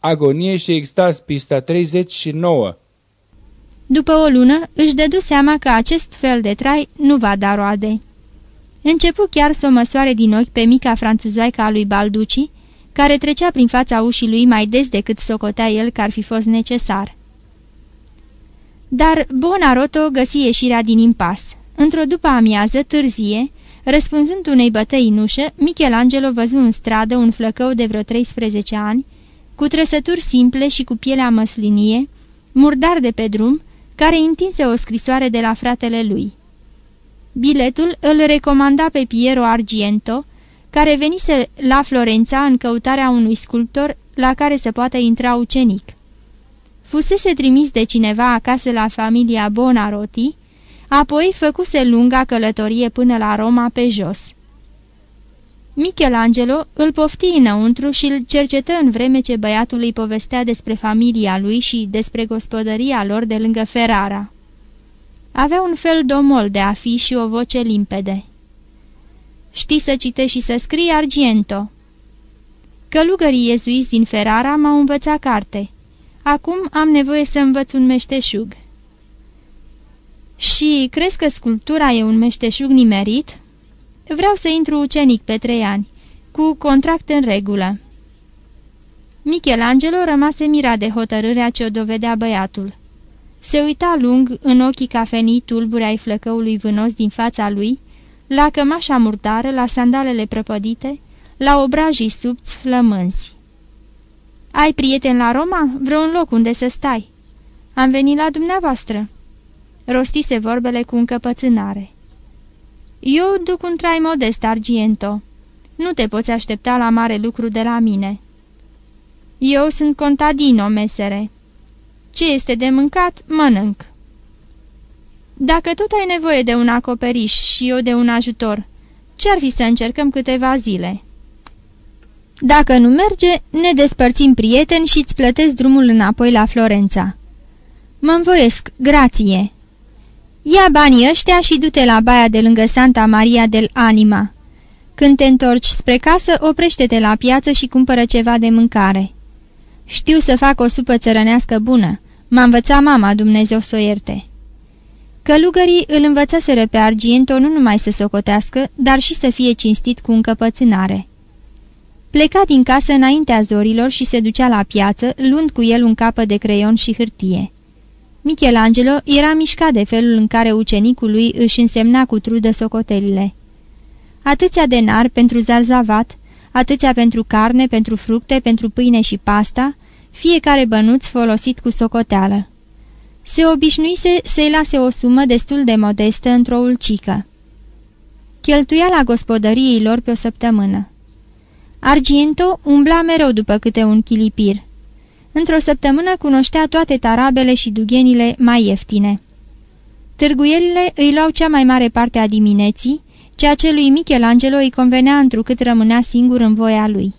Agonie și extaz, pista 39 După o lună, își dădu seama că acest fel de trai nu va da roade. Începu chiar să o măsoare din ochi pe mica franțuzoaică a lui Balduci, care trecea prin fața ușii lui mai des decât socotea el că ar fi fost necesar. Dar Bonaroto găsi ieșirea din impas. Într-o după amiază, târzie, răspunzând unei bătăi în ușă, Michelangelo văzu în stradă un flăcău de vreo 13 ani, cu trăsături simple și cu pielea măslinie, murdar de pe drum, care întinse o scrisoare de la fratele lui. Biletul îl recomanda pe Piero Argento, care venise la Florența în căutarea unui sculptor la care se poate intra ucenic. Fusese trimis de cineva acasă la familia Bonarotti, apoi făcuse lunga călătorie până la Roma pe jos. Michelangelo îl pofti înăuntru și îl cercetă în vreme ce băiatul îi povestea despre familia lui și despre gospodăria lor de lângă Ferrara. Avea un fel domol de a fi și o voce limpede. Știi să citești și să scrii, Argento?" Călugării iezuiți din Ferrara m-au învățat carte. Acum am nevoie să învăț un meșteșug." Și crezi că sculptura e un meșteșug nimerit?" Vreau să intru ucenic pe trei ani, cu contract în regulă." Michelangelo rămase mirat de hotărârea ce o dovedea băiatul. Se uita lung în ochii cafenii tulburi ai flăcăului vânos din fața lui, la cămașa murdară, la sandalele prăpădite, la obrajii subți flămânzi. Ai prieten la Roma? Vreun loc unde să stai?" Am venit la dumneavoastră." Rostise vorbele cu încăpățânare. Eu duc un trai modest, Argiento. Nu te poți aștepta la mare lucru de la mine." Eu sunt contadino, mesere. Ce este de mâncat, mănânc." Dacă tot ai nevoie de un acoperiș și eu de un ajutor, ce-ar fi să încercăm câteva zile?" Dacă nu merge, ne despărțim prieteni și îți plătesc drumul înapoi la Florența." Mă învoiesc, grație." Ia banii ăștia și du-te la baia de lângă Santa Maria del Anima. Când te întorci spre casă, oprește-te la piață și cumpără ceva de mâncare. Știu să fac o supă țărănească bună. M-a învățat mama, Dumnezeu să o ierte." Călugării îl învățaseră pe Argento nu numai să socotească, dar și să fie cinstit cu încăpățânare. Pleca din casă înaintea zorilor și se ducea la piață, luând cu el un capă de creion și hârtie. Michelangelo era mișcat de felul în care ucenicul lui își însemna cu trudă socotelile. Atâția denar pentru zarzavat, atâția pentru carne, pentru fructe, pentru pâine și pasta, fiecare bănuț folosit cu socoteală. Se obișnuise să-i lase o sumă destul de modestă într-o ulcică. Cheltuia la gospodăriei lor pe o săptămână. Argento umbla mereu după câte un chilipir. Într-o săptămână cunoștea toate tarabele și dughenile mai ieftine. Târguielile îi luau cea mai mare parte a dimineții, ceea ce lui Michelangelo îi convenea întrucât rămânea singur în voia lui.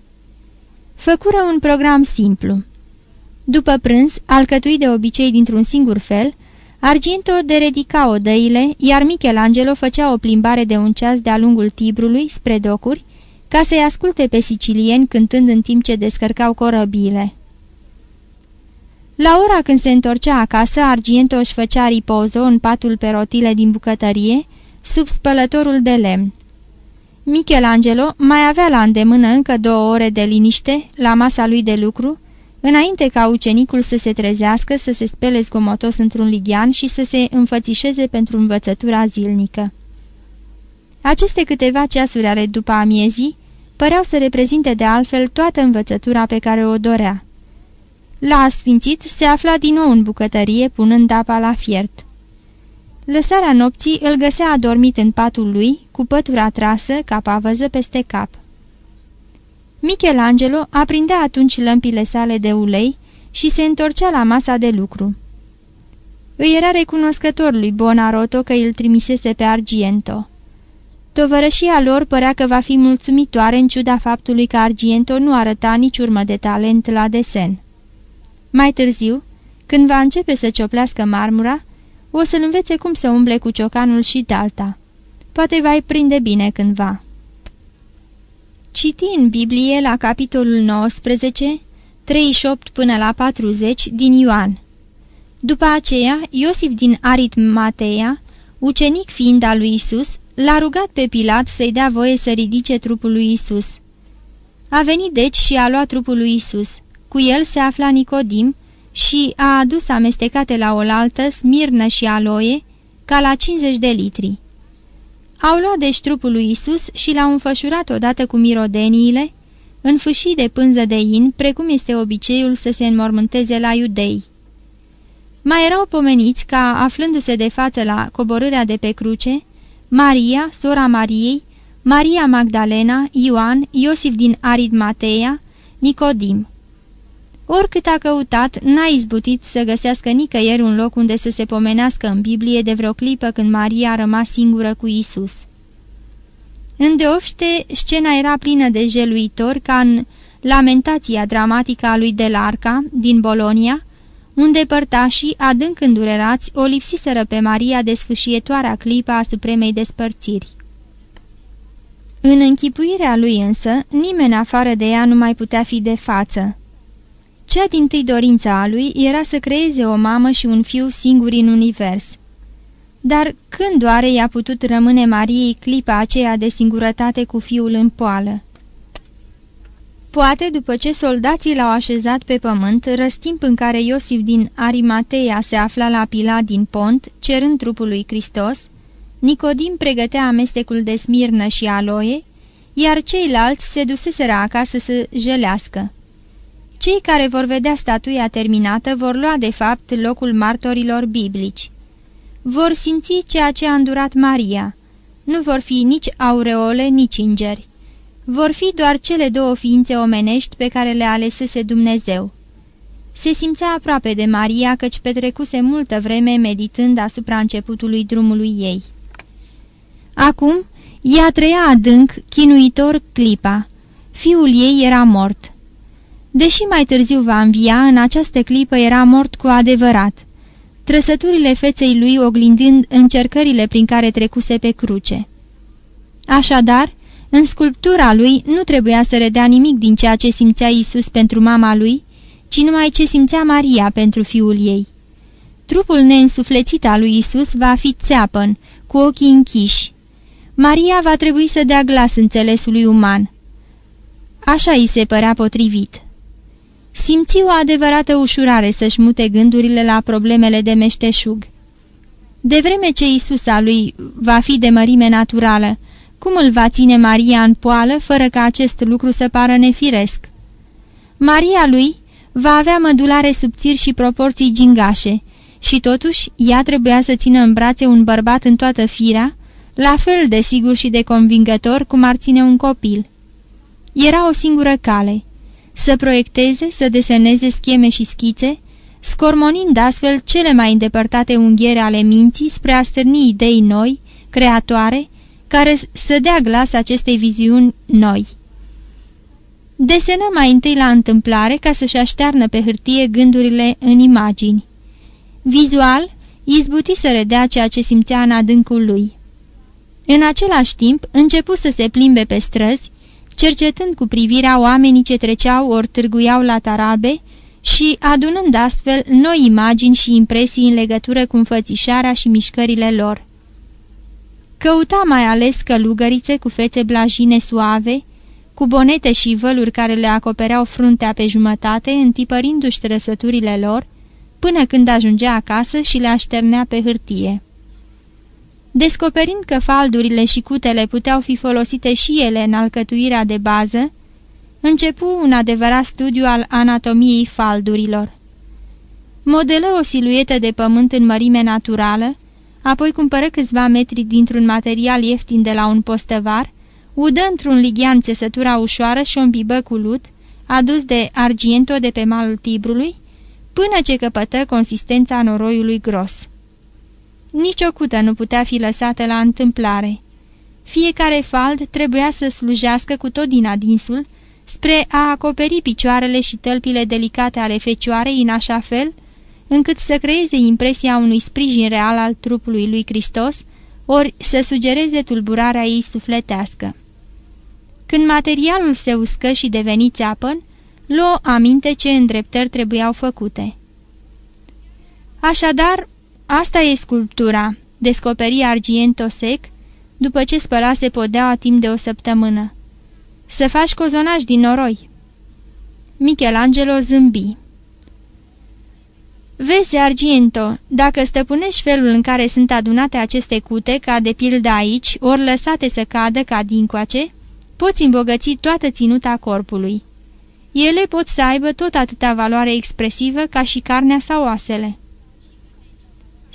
Făcură un program simplu. După prânz, alcătuit de obicei dintr-un singur fel, Argento deredica odăile, iar Michelangelo făcea o plimbare de un ceas de-a lungul Tibrului spre docuri, ca să-i asculte pe sicilieni cântând în timp ce descărcau corăbiile. La ora când se întorcea acasă, Argento își făcea ripozo în patul pe rotile din bucătărie, sub spălătorul de lemn. Michelangelo mai avea la îndemână încă două ore de liniște la masa lui de lucru, înainte ca ucenicul să se trezească, să se spele zgomotos într-un lighean și să se înfățișeze pentru învățătura zilnică. Aceste câteva ceasuri ale după amiezii păreau să reprezinte de altfel toată învățătura pe care o dorea. La asfințit se afla din nou în bucătărie, punând apa la fiert. Lăsarea nopții îl găsea adormit în patul lui, cu pătura trasă, ca pavăză peste cap. Michelangelo aprindea atunci lămpile sale de ulei și se întorcea la masa de lucru. Îi era recunoscător lui Bonaroto că îl trimisese pe Argento. Tovărășia lor părea că va fi mulțumitoare în ciuda faptului că Argento nu arăta nici urmă de talent la desen. Mai târziu, când va începe să cioplească marmura, o să-l învețe cum să umble cu ciocanul și dalta. Poate va-i prinde bine cândva. Citi în Biblie la capitolul 19 38 până la 40 din Ioan. După aceea, Iosif din Aritmatea, ucenic fiind al lui Isus, l-a rugat pe Pilat să-i dea voie să ridice trupul lui Isus. A venit deci și a luat trupul lui Isus. Cu el se afla Nicodim și a adus amestecate la oaltă smirnă și aloie, ca la 50 de litri. Au luat deci trupul lui Isus și l-au înfășurat odată cu mirodeniile, în fâșii de pânză de in, precum este obiceiul să se înmormânteze la iudei. Mai erau pomeniți ca, aflându-se de față la coborârea de pe cruce, Maria, sora Mariei, Maria Magdalena, Ioan, Iosif din Aridmateia, Nicodim. Oricât a căutat, n-a izbutit să găsească nicăieri un loc unde să se pomenească în Biblie de vreo clipă când Maria a rămas singură cu Isus. Îndeopște, scena era plină de jeluitor ca în lamentația dramatică a lui Delarca din Bolonia, unde părtașii, adânc îndurerați, o lipsiseră pe Maria de sfâșietoarea clipa a supremei despărțiri. În închipuirea lui însă, nimeni afară de ea nu mai putea fi de față. Cea din tâi dorință a lui era să creeze o mamă și un fiu singuri în univers. Dar când doare i-a putut rămâne Mariei clipa aceea de singurătate cu fiul în poală? Poate după ce soldații l-au așezat pe pământ, răstimp în care Iosif din Arimateia se afla la pila din pont, cerând trupul lui Hristos, Nicodim pregătea amestecul de smirnă și aloie, iar ceilalți se duseseră acasă să jelească. Cei care vor vedea statuia terminată vor lua de fapt locul martorilor biblici. Vor simți ceea ce a îndurat Maria. Nu vor fi nici aureole, nici îngeri. Vor fi doar cele două ființe omenești pe care le alesese Dumnezeu. Se simțea aproape de Maria căci petrecuse multă vreme meditând asupra începutului drumului ei. Acum, ea trăia adânc, chinuitor clipa. Fiul ei era mort. Deși mai târziu va învia, în această clipă era mort cu adevărat, trăsăturile feței lui oglindind încercările prin care trecuse pe cruce. Așadar, în sculptura lui nu trebuia să redea nimic din ceea ce simțea Isus pentru mama lui, ci numai ce simțea Maria pentru fiul ei. Trupul neînsuflețit al lui Isus va fi țeapăn, cu ochii închiși. Maria va trebui să dea glas înțelesului uman. Așa îi se părea potrivit. Simți o adevărată ușurare să-și mute gândurile la problemele de meșteșug. De vreme ce Isusa lui va fi de mărime naturală, cum îl va ține Maria în poală fără ca acest lucru să pară nefiresc? Maria lui va avea mădulare subțiri și proporții gingașe și totuși ea trebuia să țină în brațe un bărbat în toată firea, la fel de sigur și de convingător cum ar ține un copil. Era o singură cale, să proiecteze, să deseneze scheme și schițe, scormonind astfel cele mai îndepărtate unghiere ale minții spre a stârni idei noi, creatoare, care să dea glas acestei viziuni noi. Desenă mai întâi la întâmplare ca să-și aștearnă pe hârtie gândurile în imagini. Vizual, izbuti să redea ceea ce simțea în adâncul lui. În același timp, începu să se plimbe pe străzi, cercetând cu privirea oamenii ce treceau ori târguiau la tarabe și adunând astfel noi imagini și impresii în legătură cu înfățișarea și mișcările lor. Căuta mai ales călugărițe cu fețe blajine suave, cu bonete și văluri care le acopereau fruntea pe jumătate, întipărindu-și trăsăturile lor, până când ajungea acasă și le așternea pe hârtie. Descoperind că faldurile și cutele puteau fi folosite și ele în alcătuirea de bază, începu un adevărat studiu al anatomiei faldurilor. Modelă o siluetă de pământ în mărime naturală, apoi cumpără câțiva metri dintr-un material ieftin de la un postăvar, udă într-un lighean țesătura ușoară și o îmbibă cu lut, adus de argiento de pe malul Tibrului, până ce căpătă consistența noroiului gros. Nici o cută nu putea fi lăsată la întâmplare. Fiecare fald trebuia să slujească cu tot din adinsul, spre a acoperi picioarele și tălpile delicate ale fecioarei în așa fel, încât să creeze impresia unui sprijin real al trupului lui Hristos, ori să sugereze tulburarea ei sufletească. Când materialul se uscă și deveni țeapăn, luă aminte ce îndreptări trebuiau făcute. Așadar, asta e sculptura, descoperi Argiento sec, după ce spălase podeaua timp de o săptămână. Să faci cozonaj din noroi. Michelangelo zâmbi. Vezi, Argento, dacă stăpânești felul în care sunt adunate aceste cute, ca de pildă aici, ori lăsate să cadă ca dincoace, poți îmbogăți toată ținuta corpului. Ele pot să aibă tot atâta valoare expresivă ca și carnea sau oasele.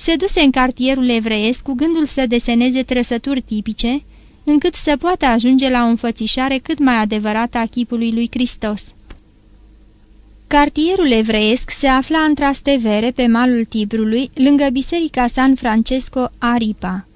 Se duse în cartierul evreiesc cu gândul să deseneze trăsături tipice, încât să poată ajunge la o înfățișare cât mai adevărată a chipului lui Hristos. Cartierul evreiesc se afla în Trastevere, pe malul Tibrului, lângă biserica San Francesco Aripa.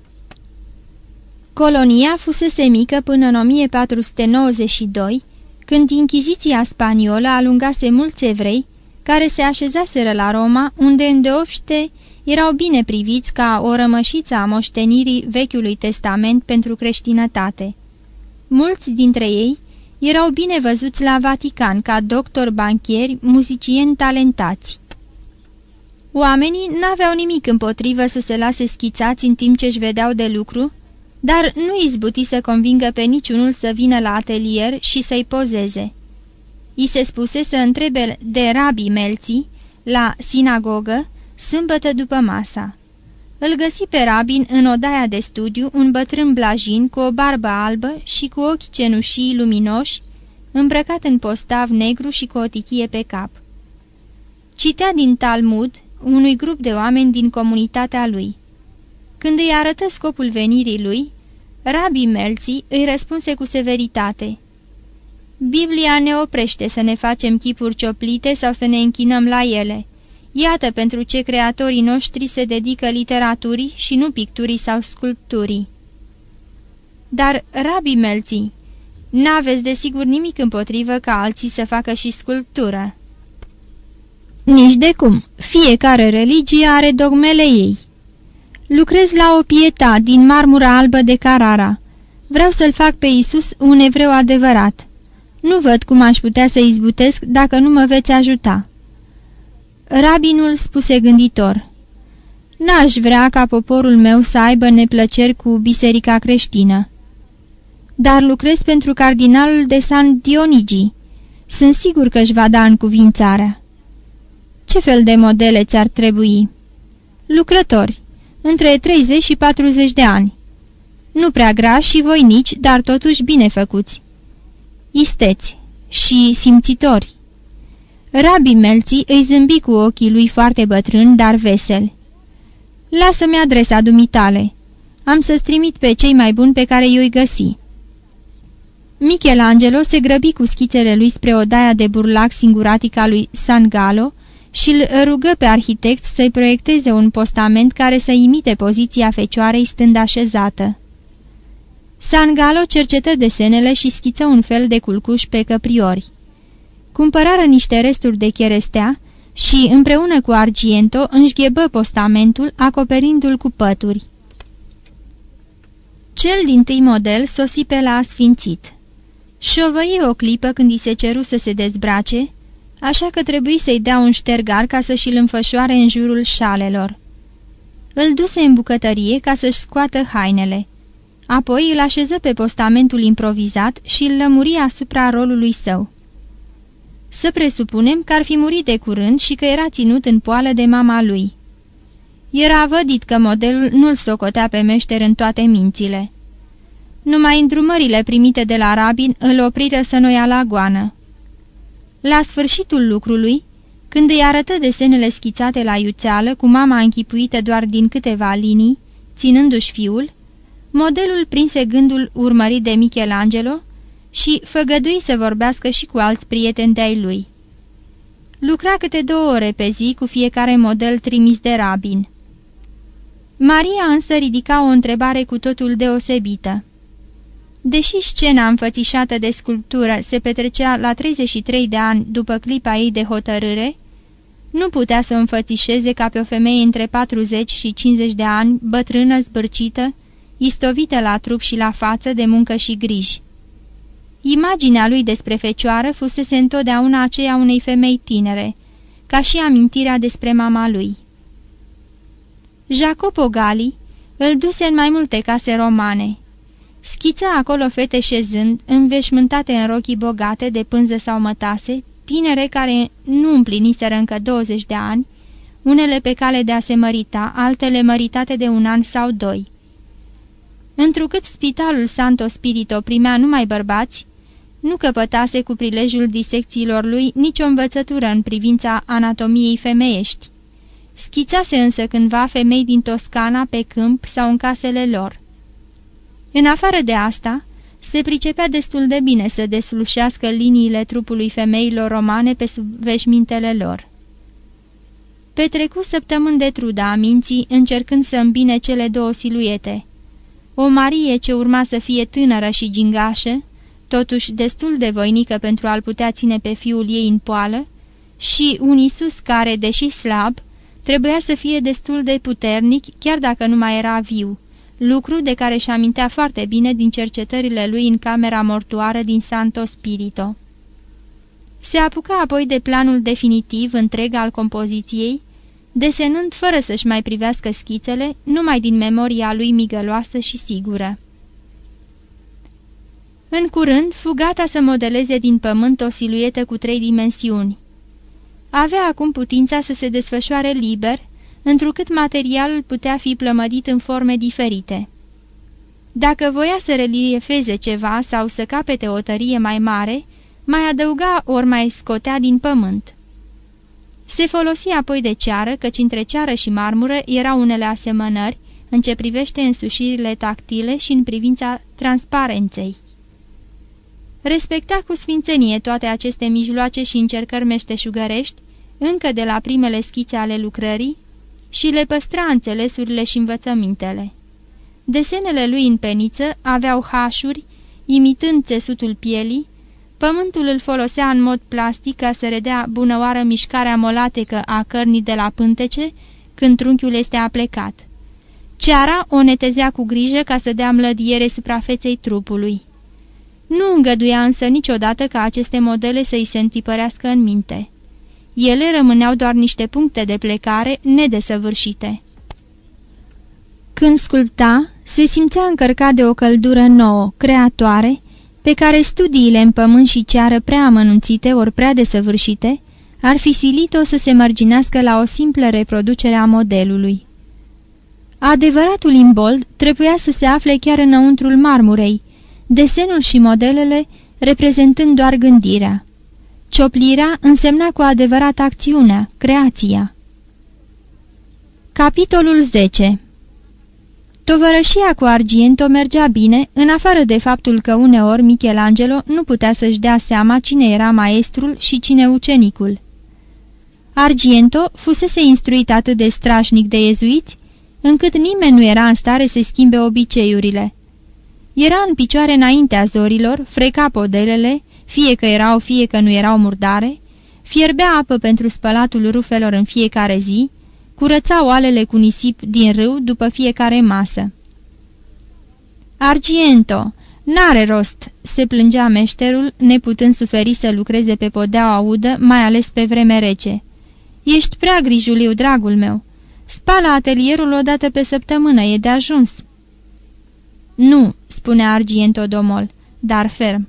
Colonia fusese mică până în 1492, când Inchiziția spaniolă alungase mulți evrei care se așezaseră la Roma, unde îndeopște erau bine priviți ca o rămășiță a moștenirii Vechiului Testament pentru creștinătate. Mulți dintre ei erau bine văzuți la Vatican ca doctori, banchieri, muzicieni talentați. Oamenii n-aveau nimic împotrivă să se lase schițați în timp ce își vedeau de lucru, dar nu izbuti să convingă pe niciunul să vină la atelier și să-i pozeze. I se spuse să întrebe de rabii melții, la sinagogă, sâmbătă după masa. Îl găsi pe Rabin în odaia de studiu, un bătrân blajin cu o barbă albă și cu ochi cenușii luminoși, îmbrăcat în postav negru și cu o tichie pe cap. Citea din Talmud unui grup de oameni din comunitatea lui. Când îi arătă scopul venirii lui, Rabi Melții îi răspunse cu severitate. Biblia ne oprește să ne facem chipuri cioplite sau să ne închinăm la ele. Iată pentru ce creatorii noștri se dedică literaturii și nu picturii sau sculpturii. Dar, Rabi Melții, n-aveți desigur nimic împotrivă ca alții să facă și sculptură. Nici de cum. Fiecare religie are dogmele ei. Lucrez la o pieta din marmura albă de Carara. Vreau să-l fac pe Isus un evreu adevărat. Nu văd cum aș putea să izbutesc dacă nu mă veți ajuta." Rabinul spuse gânditor. N-aș vrea ca poporul meu să aibă neplăceri cu biserica creștină. Dar lucrez pentru cardinalul de San Dionigi. Sunt sigur că își va da în cuvințarea. Ce fel de modele ți-ar trebui? Lucrători, între 30 și 40 de ani. Nu prea grași și voinici, dar totuși bine făcuți. Isteți și simțitori. Rabi Melții îi zâmbi cu ochii lui foarte bătrân, dar vesel. Lasă-mi adresa dumitale. Am să-ți trimit pe cei mai buni pe care i-o găsi." Michelangelo se grăbi cu schițele lui spre odaia de burlac singuratica lui San Galo și îl rugă pe arhitect să-i proiecteze un postament care să imite poziția fecioarei stând așezată. San Galo cercetă desenele și schiță un fel de culcuș pe căpriori cumpărară niște resturi de cherestea și, împreună cu Argiento, înșghebă postamentul, acoperindu-l cu pături. Cel din tâi model sosi pe la asfințit. Șovăie o clipă când i se ceru să se dezbrace, așa că trebuie să-i dea un ștergar ca să și-l înfășoare în jurul șalelor. Îl duse în bucătărie ca să-și scoată hainele. Apoi îl așeză pe postamentul improvizat și îl lămuri asupra rolului său. Să presupunem că ar fi murit de curând și că era ținut în poală de mama lui. Era vădit că modelul nu-l socotea pe meșter în toate mințile. Numai îndrumările primite de la rabin îl opriră să nu ia la goană. La sfârșitul lucrului, când îi arătă desenele schițate la iuțeală, cu mama închipuită doar din câteva linii, ținându-și fiul, modelul prinse gândul urmărit de Michelangelo și făgădui să vorbească și cu alți prieteni de-ai lui. Lucra câte două ore pe zi cu fiecare model trimis de rabin. Maria însă ridica o întrebare cu totul deosebită. Deși scena înfățișată de sculptură se petrecea la 33 de ani după clipa ei de hotărâre, nu putea să o înfățișeze ca pe o femeie între 40 și 50 de ani, bătrână, zbârcită, istovită la trup și la față de muncă și griji. Imaginea lui despre fecioară fusese întotdeauna aceea unei femei tinere, ca și amintirea despre mama lui. Jacopo Gali îl duse în mai multe case romane. Schița acolo fete șezând, înveșmântate în rochii bogate de pânză sau mătase, tinere care nu împliniseră încă 20 de ani, unele pe cale de a se mărita, altele măritate de un an sau doi. Întrucât spitalul Santo Spirito primea numai bărbați, nu căpătase cu prilejul disecțiilor lui nicio învățătură în privința anatomiei femeiești. Schițase însă cândva femei din Toscana pe câmp sau în casele lor. În afară de asta, se pricepea destul de bine să deslușească liniile trupului femeilor romane pe sub veșmintele lor. Petrecu săptămâni de trudă a minții, încercând să îmbine cele două siluete. O Marie ce urma să fie tânără și gingașă, totuși destul de voinică pentru a-l putea ține pe fiul ei în poală, și un Isus care, deși slab, trebuia să fie destul de puternic, chiar dacă nu mai era viu, lucru de care și amintea foarte bine din cercetările lui în camera mortoară din Santo Spirito. Se apuca apoi de planul definitiv întreg al compoziției, desenând fără să-și mai privească schițele, numai din memoria lui migăloasă și sigură. În curând, fu gata să modeleze din pământ o siluetă cu trei dimensiuni. Avea acum putința să se desfășoare liber, întrucât materialul putea fi plămădit în forme diferite. Dacă voia să reliefeze ceva sau să capete o tărie mai mare, mai adăuga ori mai scotea din pământ. Se folosi apoi de ceară, căci între ceară și marmură erau unele asemănări în ce privește însușirile tactile și în privința transparenței. Respecta cu sfințenie toate aceste mijloace și încercări meșteșugărești, încă de la primele schițe ale lucrării, și le păstra înțelesurile și învățămintele. Desenele lui în peniță aveau hașuri, imitând țesutul pielii, pământul îl folosea în mod plastic ca să redea bunăoară mișcarea molatecă a cărnii de la pântece când trunchiul este aplecat. Ceara o netezea cu grijă ca să dea mlădiere suprafeței trupului. Nu îngăduia însă niciodată ca aceste modele să-i se întipărească în minte. Ele rămâneau doar niște puncte de plecare nedesăvârșite. Când sculpta, se simțea încărcat de o căldură nouă, creatoare, pe care studiile în pământ și ceară prea amănunțite ori prea desăvârșite ar fi silit-o să se mărginească la o simplă reproducere a modelului. Adevăratul imbold trebuia să se afle chiar înăuntrul marmurei, desenul și modelele reprezentând doar gândirea. Cioplirea însemna cu adevărat acțiunea, creația. Capitolul 10 Tovărășia cu Argento mergea bine, în afară de faptul că uneori Michelangelo nu putea să-și dea seama cine era maestrul și cine ucenicul. Argento fusese instruit atât de strașnic de ezuiți, încât nimeni nu era în stare să schimbe obiceiurile. Era în picioare înaintea zorilor, freca podelele, fie că erau, fie că nu erau murdare, fierbea apă pentru spălatul rufelor în fiecare zi, curăța oalele cu nisip din râu după fiecare masă. Argiento, n-are rost!" se plângea meșterul, neputând suferi să lucreze pe podeaua udă, mai ales pe vreme rece. Ești prea grijuliu, dragul meu. Spala atelierul o dată pe săptămână, e de ajuns." Nu," spune Argiento domol, dar ferm.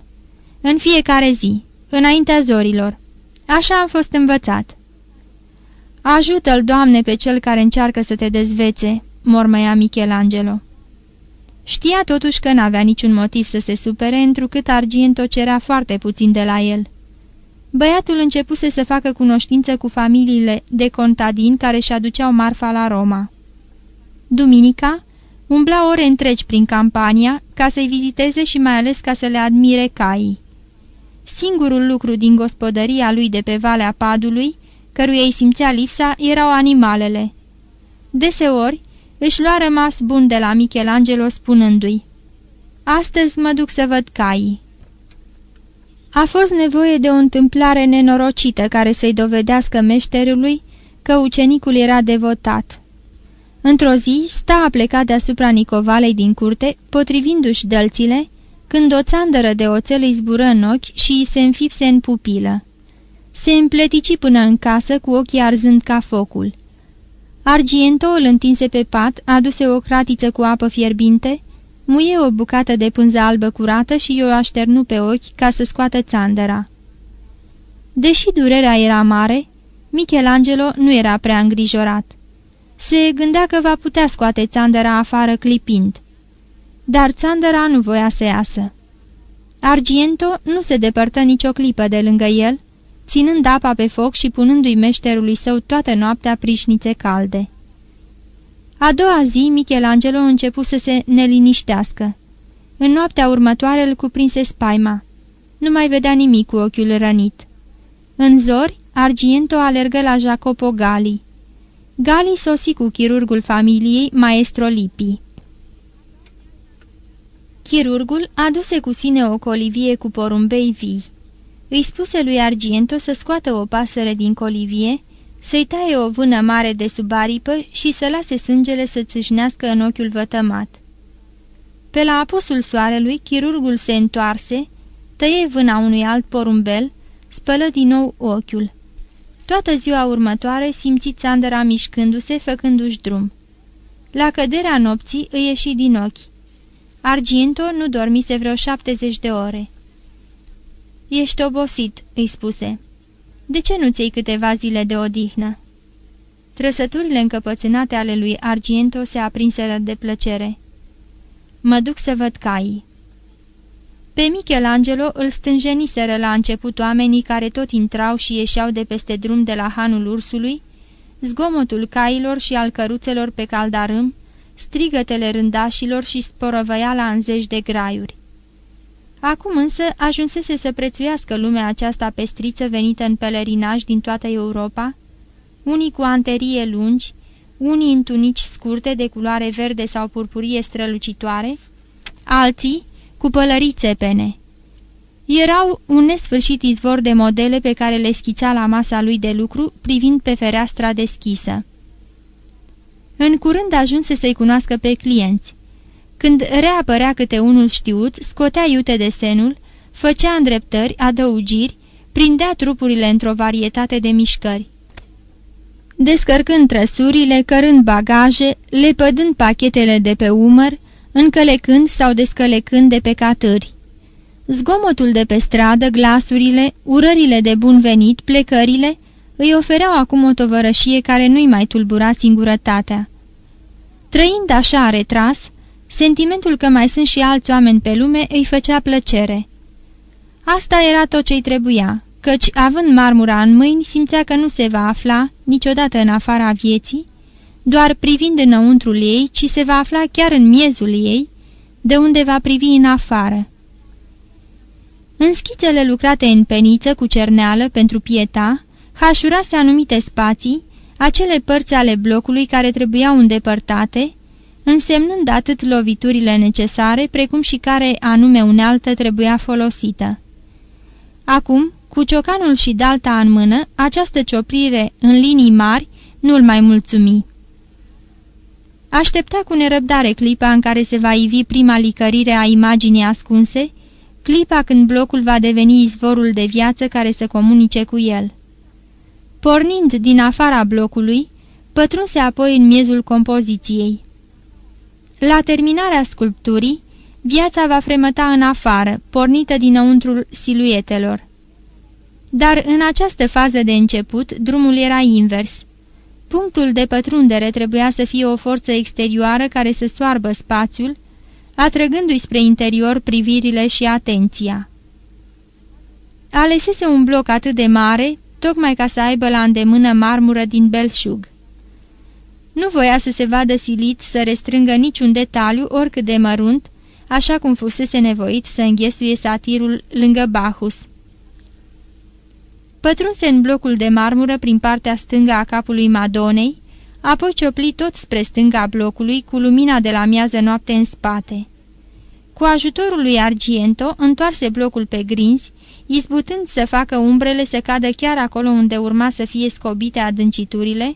În fiecare zi, înaintea zorilor. Așa am fost învățat." Ajută-l, Doamne, pe cel care încearcă să te dezvețe," mormăia Michelangelo. Știa totuși că n-avea niciun motiv să se supere, întrucât Argento cerea foarte puțin de la el. Băiatul începuse să facă cunoștință cu familiile de contadini care și aduceau marfa la Roma. Duminica umbla ore întregi prin campania ca să-i viziteze și mai ales ca să le admire caii. Singurul lucru din gospodăria lui de pe Valea Padului căruia îi simțea lipsa, erau animalele. Deseori își lua rămas bun de la Michelangelo spunându-i Astăzi mă duc să văd caii. A fost nevoie de o întâmplare nenorocită care să-i dovedească meșterului că ucenicul era devotat. Într-o zi, sta a plecat deasupra Nicovalei din curte, potrivindu-și dălțile, când o țandără de oțel îi zbură în ochi și îi se înfipse în pupilă. Se împletici până în casă cu ochii arzând ca focul. Argiento îl întinse pe pat, aduse o cratiță cu apă fierbinte, muie o bucată de pânză albă curată și o așternu pe ochi ca să scoată țandăra. Deși durerea era mare, Michelangelo nu era prea îngrijorat. Se gândea că va putea scoate țandăra afară clipind. Dar țandăra nu voia să iasă. Argiento nu se depărtă nicio clipă de lângă el, ținând apa pe foc și punându-i meșterului său toată noaptea prișnițe calde. A doua zi, Michelangelo începu să se neliniștească. În noaptea următoare îl cuprinse spaima. Nu mai vedea nimic cu ochiul rănit. În zori, Argiento alergă la Jacopo Gali. Gali sosi cu chirurgul familiei, maestro Lipi. Chirurgul aduse cu sine o colivie cu porumbei vii. Îi spuse lui Argiento să scoată o pasăre din colivie, să-i taie o vână mare de sub aripă și să lase sângele să țâșnească în ochiul vătămat. Pe la apusul soarelui, chirurgul se întoarse, tăie vâna unui alt porumbel, spălă din nou ochiul. Toată ziua următoare simți țandăra mișcându-se, făcându-și drum. La căderea nopții îi ieși din ochi. Arginto nu dormise vreo șaptezeci de ore. Ești obosit," îi spuse. De ce nu ți câteva zile de odihnă?" Trăsăturile încăpățânate ale lui Argento se aprinseră de plăcere. Mă duc să văd caii. Pe Michelangelo îl stânjeniseră la început oamenii care tot intrau și ieșeau de peste drum de la hanul ursului, zgomotul cailor și al căruțelor pe caldarâm, strigătele rândașilor și sporăvăiala în zeci de graiuri. Acum însă ajunsese să prețuiască lumea aceasta pestriță venită în pelerinaj din toată Europa, unii cu anterie lungi, unii în tunici scurte de culoare verde sau purpurie strălucitoare, alții cu pălării țepene. Erau un nesfârșit izvor de modele pe care le schița la masa lui de lucru, privind pe fereastra deschisă. În curând ajunse să-i cunoască pe clienți. Când reapărea câte unul știut, scotea iute de senul, făcea îndreptări, adăugiri, prindea trupurile într-o varietate de mișcări. Descărcând trăsurile, cărând bagaje, lepădând pachetele de pe umăr, încălecând sau descălecând de pe catări. Zgomotul de pe stradă, glasurile, urările de bun venit, plecările, îi ofereau acum o tovărășie care nu-i mai tulbura singurătatea. Trăind așa retras, sentimentul că mai sunt și alți oameni pe lume îi făcea plăcere. Asta era tot ce-i trebuia, căci, având marmura în mâini, simțea că nu se va afla niciodată în afara vieții, doar privind înăuntrul ei, ci se va afla chiar în miezul ei, de unde va privi în afară. În schițele lucrate în peniță cu cerneală pentru pieta, hașurase anumite spații, acele părți ale blocului care trebuiau îndepărtate, însemnând atât loviturile necesare, precum și care anume unealtă trebuia folosită. Acum, cu ciocanul și dalta în mână, această cioprire în linii mari nu-l mai mulțumi. Aștepta cu nerăbdare clipa în care se va ivi prima licărire a imaginii ascunse, clipa când blocul va deveni izvorul de viață care să comunice cu el. Pornind din afara blocului, pătrunse apoi în miezul compoziției. La terminarea sculpturii, viața va fremăta în afară, pornită dinăuntrul siluetelor. Dar în această fază de început, drumul era invers. Punctul de pătrundere trebuia să fie o forță exterioară care să soarbă spațiul, atrăgându-i spre interior privirile și atenția. Alesese un bloc atât de mare, tocmai ca să aibă la îndemână marmură din belșug. Nu voia să se vadă silit să restrângă niciun detaliu oricât de mărunt, așa cum fusese nevoit să înghesuie satirul lângă Bacchus. Pătrunse în blocul de marmură prin partea stângă a capului Madonei, apoi ciopli tot spre stânga blocului cu lumina de la miază noapte în spate. Cu ajutorul lui Argiento, întoarse blocul pe grinzi, izbutând să facă umbrele să cadă chiar acolo unde urma să fie scobite adânciturile,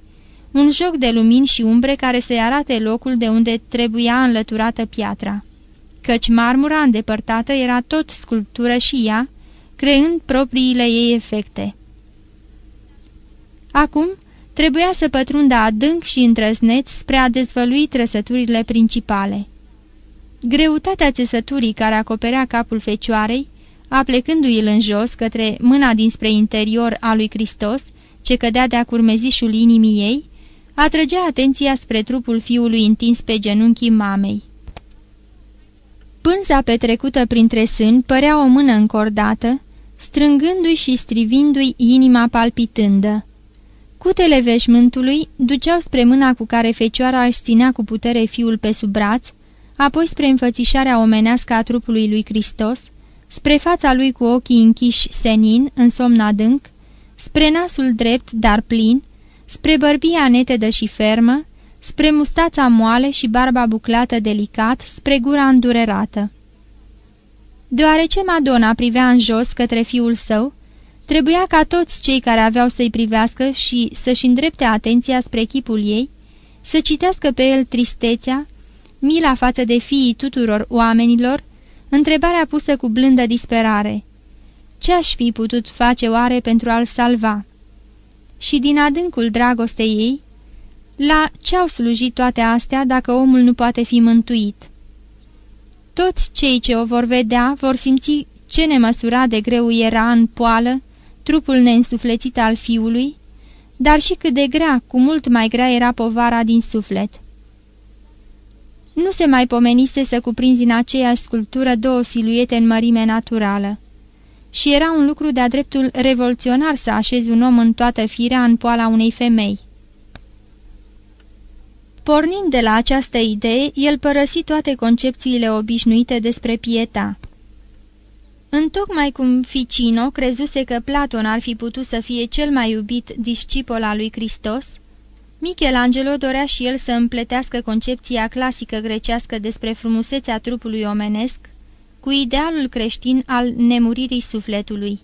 un joc de lumini și umbre care să-i arate locul de unde trebuia înlăturată piatra. căci marmura îndepărtată era tot sculptură și ea, creând propriile ei efecte. Acum, trebuia să pătrundă adânc și întrăsneț spre a dezvălui trăsăturile principale. Greutatea țesăturii care acoperea capul fecioarei, aplecându-i în jos către mâna dinspre interior a lui Hristos, ce cădea de-a curmezișul inimii ei, atrăgea atenția spre trupul fiului întins pe genunchii mamei. Pânza petrecută printre sâni părea o mână încordată, strângându-i și strivindu-i inima palpitândă. Cutele veșmântului duceau spre mâna cu care fecioara își ținea cu putere fiul pe sub braț, apoi spre înfățișarea omenească a trupului lui Hristos, spre fața lui cu ochii închiși senin, în somn adânc, spre nasul drept, dar plin, spre bărbia netedă și fermă, spre mustața moale și barba buclată delicat, spre gura îndurerată. Deoarece Madonna privea în jos către fiul său, trebuia ca toți cei care aveau să-i privească și să-și îndrepte atenția spre chipul ei, să citească pe el tristețea, mila față de fiii tuturor oamenilor, întrebarea pusă cu blândă disperare. Ce-aș fi putut face oare pentru a-l salva? Și din adâncul dragostei ei, la ce-au slujit toate astea dacă omul nu poate fi mântuit? Toți cei ce o vor vedea vor simți ce nemăsura de greu era în poală trupul neînsuflețit al fiului, dar și cât de grea, cu mult mai grea era povara din suflet. Nu se mai pomenise să cuprinzi în aceeași sculptură două siluete în mărime naturală. Și era un lucru de-a dreptul revoluționar să așezi un om în toată firea în poala unei femei. Pornind de la această idee, el părăsi toate concepțiile obișnuite despre pieta. Întocmai cum Ficino crezuse că Platon ar fi putut să fie cel mai iubit discipol al lui Hristos, Michelangelo dorea și el să împletească concepția clasică grecească despre frumusețea trupului omenesc cu idealul creștin al nemuririi sufletului.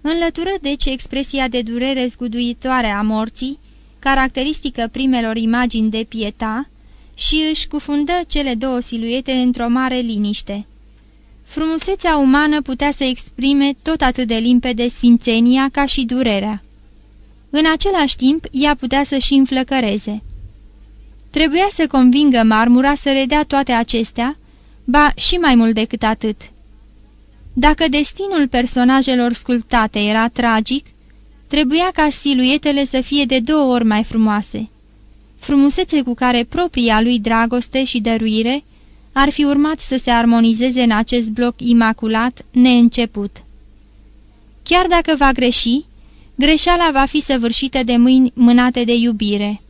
Înlătură deci expresia de durere zguduitoare a morții, caracteristică primelor imagini de pieta, și își cufundă cele două siluete într-o mare liniște. Frumusețea umană putea să exprime tot atât de limpede sfințenia ca și durerea. În același timp, ea putea să-și înflăcăreze. Trebuia să convingă marmura să redea toate acestea, ba și mai mult decât atât. Dacă destinul personajelor sculptate era tragic, trebuia ca siluetele să fie de două ori mai frumoase. Frumusețe cu care propria lui dragoste și dăruire ar fi urmat să se armonizeze în acest bloc imaculat, neînceput. Chiar dacă va greși, greșeala va fi săvârșită de mâini mânate de iubire.